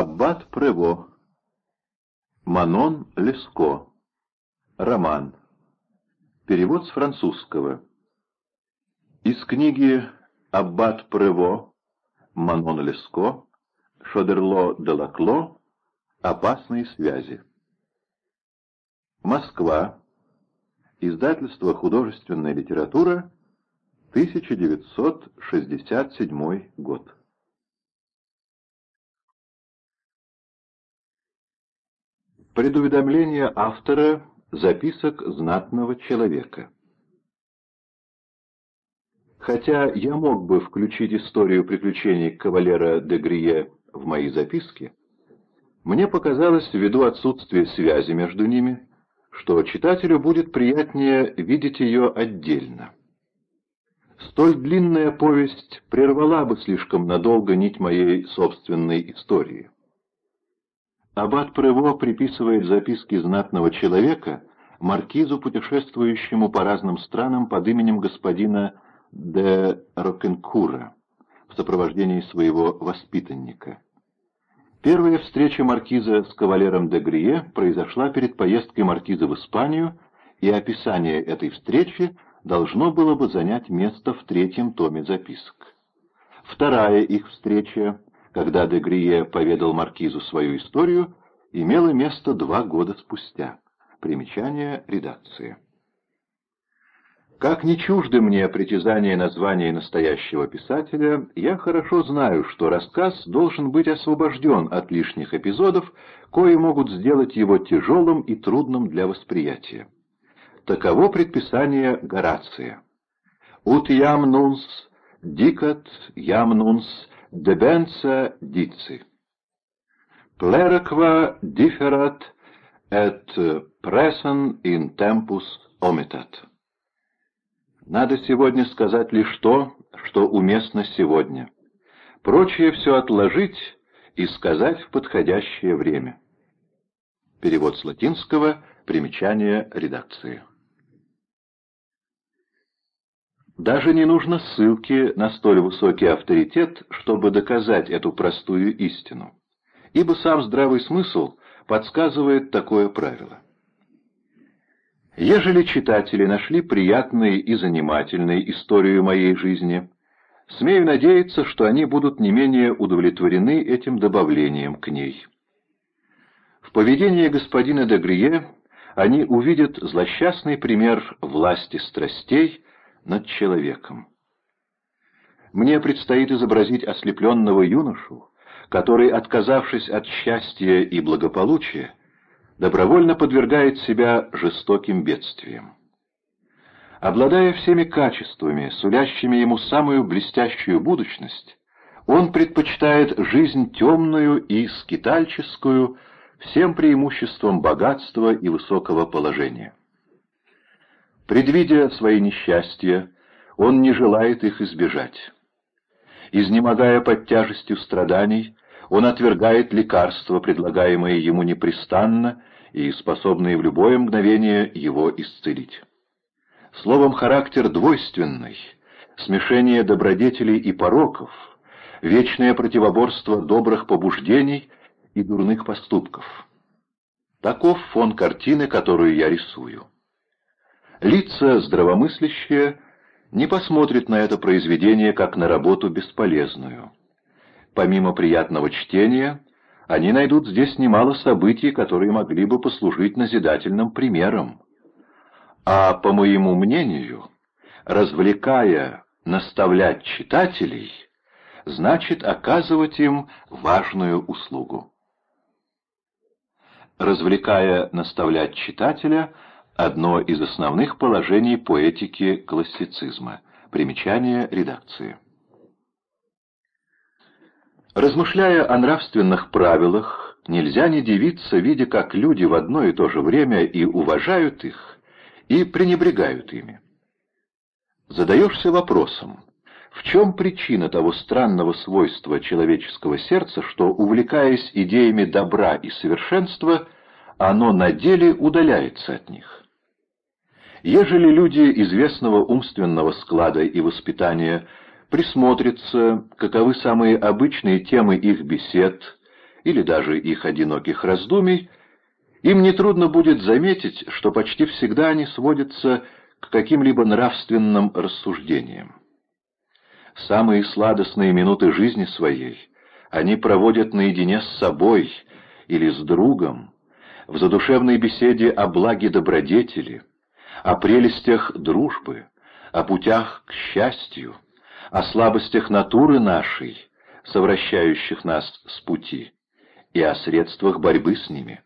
Аббат Прево. Манон Леско. Роман. Перевод с французского. Из книги Аббат Прево. Манон Леско. Шодерло де Лакло. Опасные связи. Москва. Издательство «Художественная литература», 1967 год. Предуведомление автора записок знатного человека. Хотя я мог бы включить историю приключений кавалера де Грие в мои записки, мне показалось, ввиду отсутствия связи между ними, что читателю будет приятнее видеть ее отдельно. Столь длинная повесть прервала бы слишком надолго нить моей собственной истории. Аббат Прево приписывает записки знатного человека маркизу, путешествующему по разным странам под именем господина де Рокенкура в сопровождении своего воспитанника. Первая встреча маркиза с кавалером де Грие произошла перед поездкой маркиза в Испанию, и описание этой встречи должно было бы занять место в третьем томе записок. Вторая их встреча когда де Грие поведал маркизу свою историю, имело место два года спустя. Примечание редакции. Как не чужды мне притязания названия настоящего писателя, я хорошо знаю, что рассказ должен быть освобожден от лишних эпизодов, кои могут сделать его тяжелым и трудным для восприятия. Таково предписание Горация. «Ut jam nuns dicat jam nuns debensa dici. Pleraque differat et presen in tempus omitat. Надо сегодня сказать лишь то, что уместно сегодня. Прочее все отложить и сказать в подходящее время. Перевод с латинского, примечание редакции. Даже не нужно ссылки на столь высокий авторитет, чтобы доказать эту простую истину, ибо сам здравый смысл подсказывает такое правило. Ежели читатели нашли приятной и занимательной историю моей жизни, смею надеяться, что они будут не менее удовлетворены этим добавлением к ней. В поведении господина Дегрие они увидят злосчастный пример власти страстей, над человеком. Мне предстоит изобразить ослепленного юношу, который, отказавшись от счастья и благополучия, добровольно подвергает себя жестоким бедствиям. Обладая всеми качествами, сулящими ему самую блестящую будущность, он предпочитает жизнь темную и скитальческую всем преимуществом богатства и высокого положения. Предвидя свои несчастья, он не желает их избежать. Изнемогая под тяжестью страданий, он отвергает лекарства, предлагаемые ему непрестанно и способные в любое мгновение его исцелить. Словом, характер двойственный, смешение добродетелей и пороков, вечное противоборство добрых побуждений и дурных поступков. Таков фон картины, которую я рисую. Лица здравомыслящие не посмотрят на это произведение как на работу бесполезную. Помимо приятного чтения, они найдут здесь немало событий, которые могли бы послужить назидательным примером. А, по моему мнению, развлекая, наставлять читателей, значит оказывать им важную услугу. Развлекая, наставлять читателя – одно из основных положений поэтики классицизма. Примечание редакции. Размышляя о нравственных правилах, нельзя не дивиться, видя, как люди в одно и то же время и уважают их, и пренебрегают ими. Задаешься вопросом, в чем причина того странного свойства человеческого сердца, что, увлекаясь идеями добра и совершенства, оно на деле удаляется от них? Ежели люди известного умственного склада и воспитания присмотрятся, каковы самые обычные темы их бесед, или даже их одиноких раздумий, им нетрудно будет заметить, что почти всегда они сводятся к каким-либо нравственным рассуждениям. Самые сладостные минуты жизни своей они проводят наедине с собой или с другом, в задушевной беседе о благе добродетели, о прелестях дружбы, о путях к счастью, о слабостях натуры нашей, совращающих нас с пути, и о средствах борьбы с ними.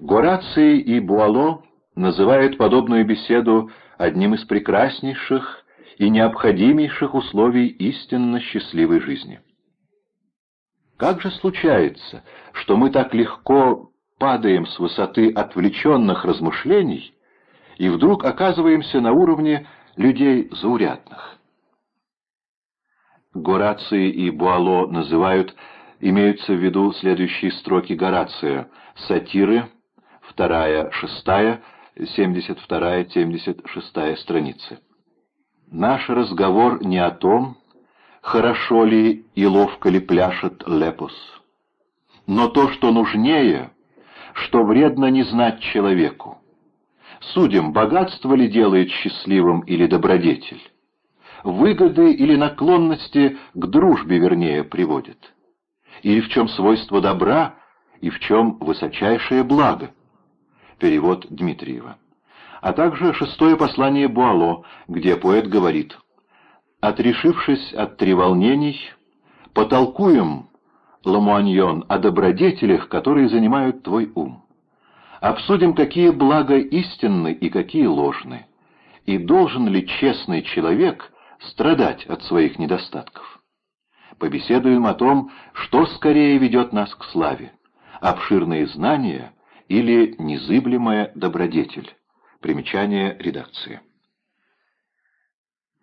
Гораций и Буало называют подобную беседу одним из прекраснейших и необходимейших условий истинно счастливой жизни. Как же случается, что мы так легко падаем с высоты отвлеченных размышлений и вдруг оказываемся на уровне людей заурядных? Гораций и Буало называют, имеются в виду следующие строки Горация, сатиры, вторая, шестая, 72-76 страницы. Наш разговор не о том, хорошо ли и ловко ли пляшет Лепус, но то, что нужнее, что вредно не знать человеку. Судим, богатство ли делает счастливым или добродетель, выгоды или наклонности к дружбе, вернее, приводит, или в чем свойство добра и в чем высочайшее благо. Перевод Дмитриева. А также шестое послание Буало, где поэт говорит «Отрешившись от треволнений, потолкуем, Ламуаньон, о добродетелях, которые занимают твой ум. Обсудим, какие блага истинны и какие ложны, и должен ли честный человек страдать от своих недостатков. Побеседуем о том, что скорее ведет нас к славе, обширные знания или незыблемая добродетель. Примечание редакции.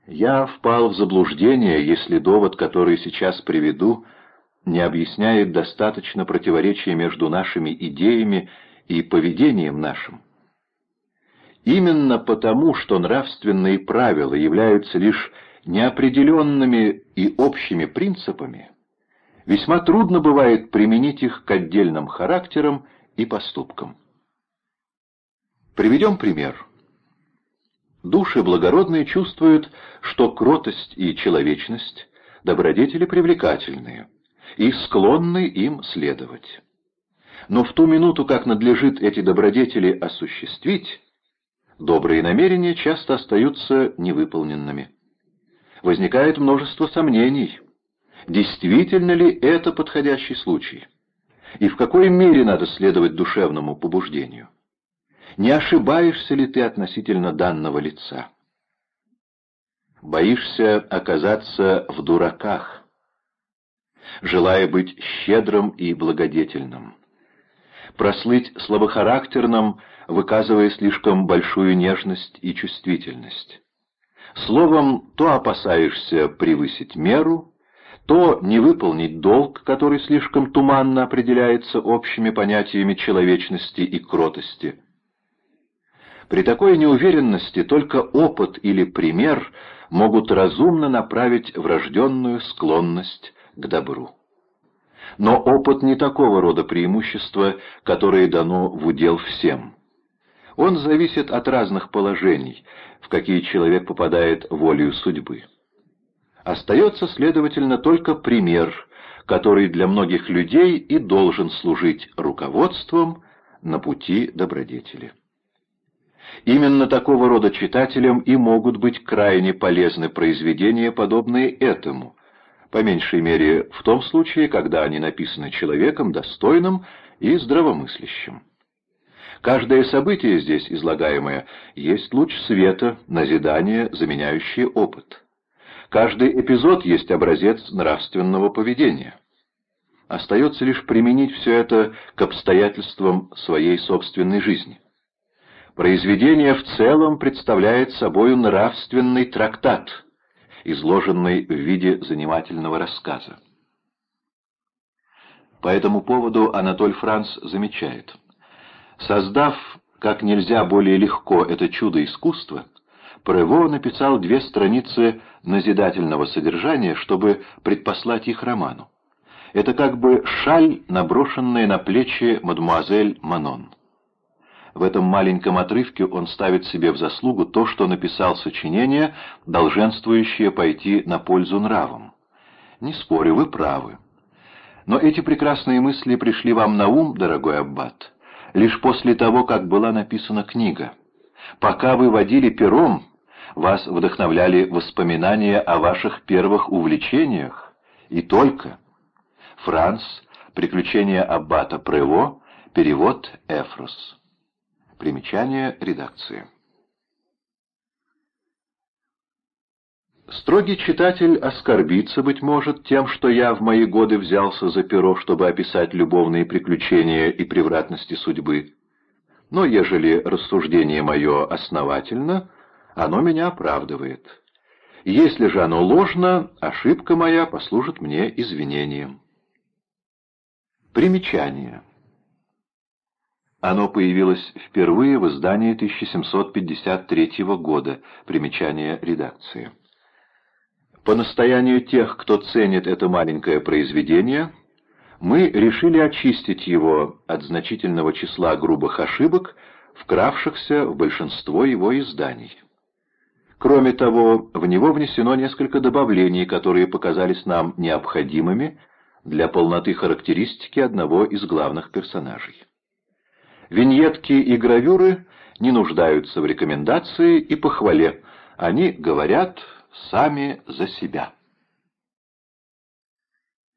Я впал в заблуждение, если довод, который сейчас приведу, не объясняет достаточно противоречия между нашими идеями и поведением нашим. Именно потому, что нравственные правила являются лишь неопределенными и общими принципами, весьма трудно бывает применить их к отдельным характерам и поступкам. Приведем пример. Души благородные чувствуют, что кротость и человечность — добродетели привлекательные, и склонны им следовать. Но в ту минуту, как надлежит эти добродетели осуществить, добрые намерения часто остаются невыполненными возникает множество сомнений. Действительно ли это подходящий случай? И в какой мере надо следовать душевному побуждению? Не ошибаешься ли ты относительно данного лица? Боишься оказаться в дураках, желая быть щедрым и благодетельным. Прослыть слабохарактерным, выказывая слишком большую нежность и чувствительность. Словом, то опасаешься превысить меру, то не выполнить долг, который слишком туманно определяется общими понятиями человечности и кротости. При такой неуверенности только опыт или пример могут разумно направить врожденную склонность к добру. Но опыт не такого рода преимущества, которое дано в удел всем. Он зависит от разных положений, в какие человек попадает волею судьбы. Остается, следовательно, только пример, который для многих людей и должен служить руководством на пути добродетели. Именно такого рода читателям и могут быть крайне полезны произведения, подобные этому, по меньшей мере в том случае, когда они написаны человеком достойным и здравомыслящим. Каждое событие здесь излагаемое есть луч света, назидание, заменяющее опыт. Каждый эпизод есть образец нравственного поведения. Остается лишь применить все это к обстоятельствам своей собственной жизни. Произведение в целом представляет собой нравственный трактат, изложенный в виде занимательного рассказа. По этому поводу Анатоль Франц замечает – Создав как нельзя более легко это чудо искусства, Прево написал две страницы назидательного содержания, чтобы предпослать их роману. Это как бы шаль, наброшенная на плечи мадемуазель Манон. В этом маленьком отрывке он ставит себе в заслугу то, что написал сочинение, долженствующее пойти на пользу нравам. Не спорю, вы правы. Но эти прекрасные мысли пришли вам на ум, дорогой Аббат, лишь после того, как была написана книга. Пока вы водили пером, вас вдохновляли воспоминания о ваших первых увлечениях, и только. Франц, приключения Аббата Прево, перевод Эфрос. Примечание редакции. Строгий читатель оскорбится, быть может, тем, что я в мои годы взялся за перо, чтобы описать любовные приключения и превратности судьбы. Но ежели рассуждение мое основательно, оно меня оправдывает. Если же оно ложно, ошибка моя послужит мне извинением. Примечание. Оно появилось впервые в издании 1753 года, примечание редакции. По настоянию тех, кто ценит это маленькое произведение, мы решили очистить его от значительного числа грубых ошибок, вкравшихся в большинство его изданий. Кроме того, в него внесено несколько добавлений, которые показались нам необходимыми для полноты характеристики одного из главных персонажей. Виньетки и гравюры не нуждаются в рекомендации и похвале, они говорят сами за себя.